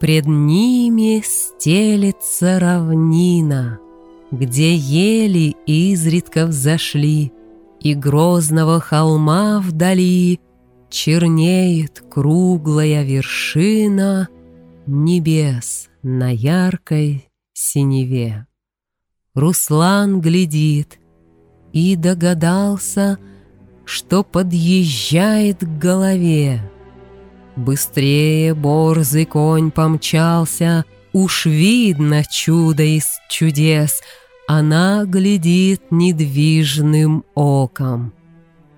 Пред ними стелется равнина, Где ели изредка взошли, И грозного холма вдали Чернеет круглая вершина Небес на яркой синеве. Руслан глядит и догадался, Что подъезжает к голове. Быстрее борзый конь помчался, Уж видно чудо из чудес, Она глядит недвижным оком.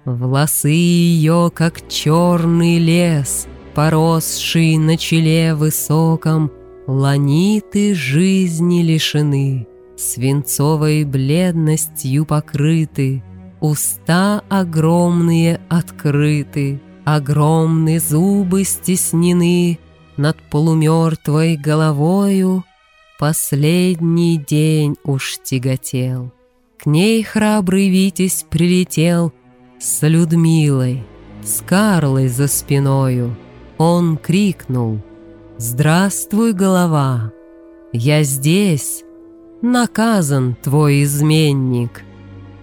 Волосы ее, как черный лес, Поросший на челе высоком, Ланиты жизни лишены, Свинцовой бледностью покрыты, Уста огромные открыты, Огромные зубы стеснены Над полумертвой головою, Последний день уж тяготел. К ней храбрый Витязь прилетел С Людмилой, с Карлой за спиною. Он крикнул «Здравствуй, голова! Я здесь, наказан твой изменник.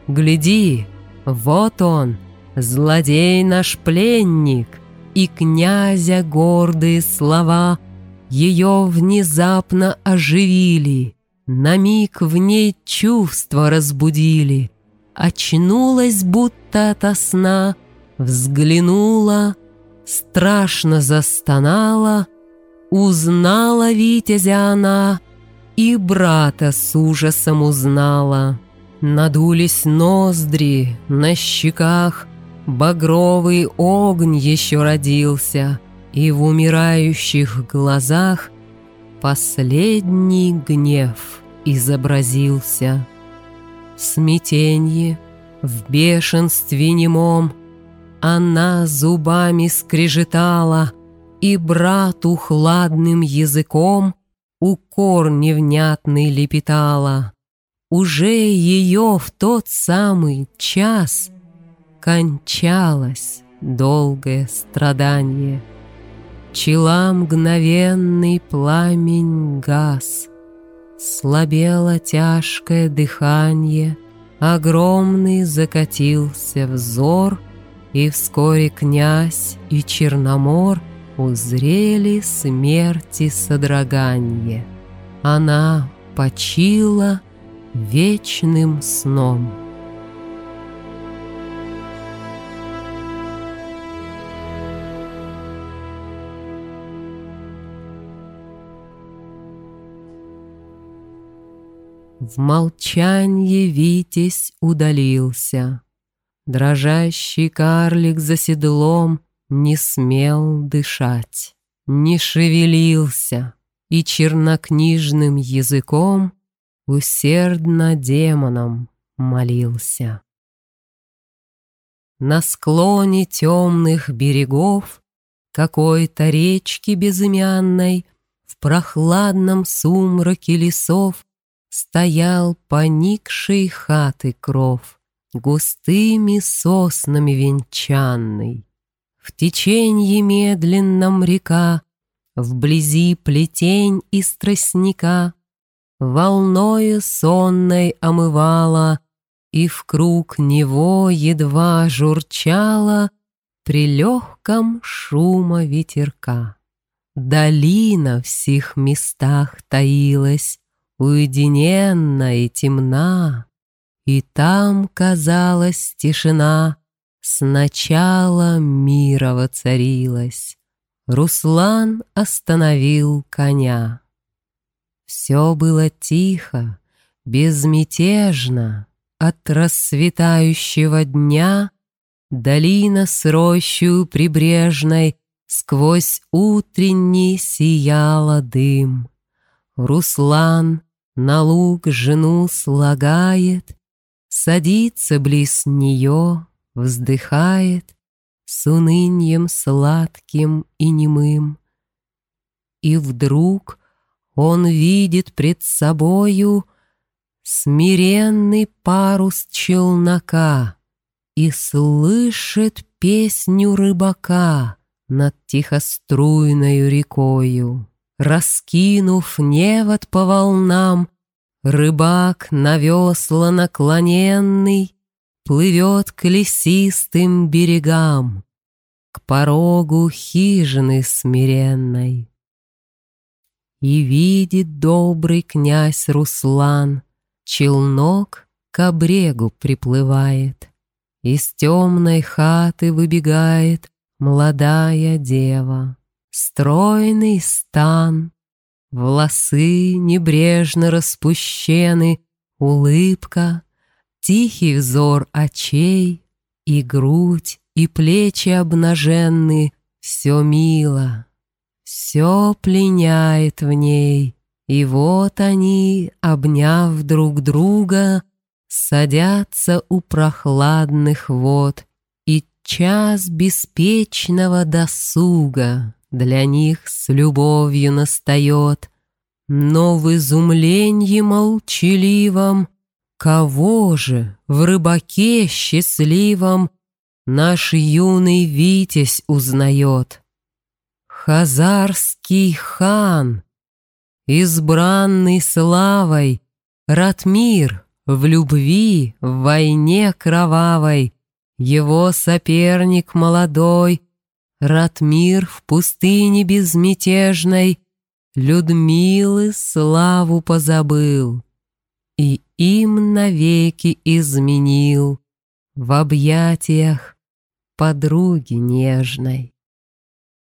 Гляди, вот он, Злодей наш пленник, и князя гордые слова Ее внезапно оживили, На миг в ней чувства разбудили. Очнулась будто ото сна, Взглянула, страшно застонала, Узнала Витязя она И брата с ужасом узнала. Надулись ноздри на щеках, Багровый огонь еще родился, И в умирающих глазах Последний гнев изобразился. Смятенье, в бешенстве немом Она зубами скрежетала И брату хладным языком Укор невнятный лепетала. Уже ее в тот самый час — кончалось долгое страдание. Чела мгновенный пламень газ, Слабело тяжкое дыхание, Огромный закатился взор, И вскоре князь и Черномор Узрели смерти содроганье. Она почила вечным сном. В молчанье Витязь удалился. Дрожащий карлик за седлом Не смел дышать, не шевелился И чернокнижным языком Усердно демоном молился. На склоне темных берегов Какой-то речки безымянной В прохладном сумраке лесов Стоял поникшей хаты кров, Густыми соснами венчанный. В теченье медленном река, Вблизи плетень из тростника, Волною сонной омывала, И в круг него едва журчала При легком шума ветерка. Долина в сих местах таилась, уединенна и темна, И там, казалось, тишина Сначала мира воцарилась. Руслан остановил коня. Все было тихо, безмятежно, От расцветающего дня Долина с рощью прибрежной Сквозь утренний сияла дым. Руслан на луг жену слагает, Садится близ нее, вздыхает С уныньем сладким и немым. И вдруг он видит пред собою Смиренный парус челнока И слышит песню рыбака Над тихоструйною рекою. Раскинув невод по волнам, Рыбак на весла наклоненный Плывет к лесистым берегам, К порогу хижины смиренной. И видит добрый князь Руслан, Челнок к обрегу приплывает, Из темной хаты выбегает Молодая дева, стройный стан, Волосы небрежно распущены, Улыбка, тихий взор очей, И грудь, и плечи обнаженны, Все мило, все пленяет в ней. И вот они, обняв друг друга, Садятся у прохладных вод, И час беспечного досуга для них с любовью настает, но в изумлении молчаливом Кого же в рыбаке счастливом Наш юный Витязь узнает? Хазарский хан, избранный славой, Ратмир в любви, в войне кровавой, Его соперник молодой — Ратмир в пустыне безмятежной Людмилы славу позабыл И им навеки изменил В объятиях подруги нежной.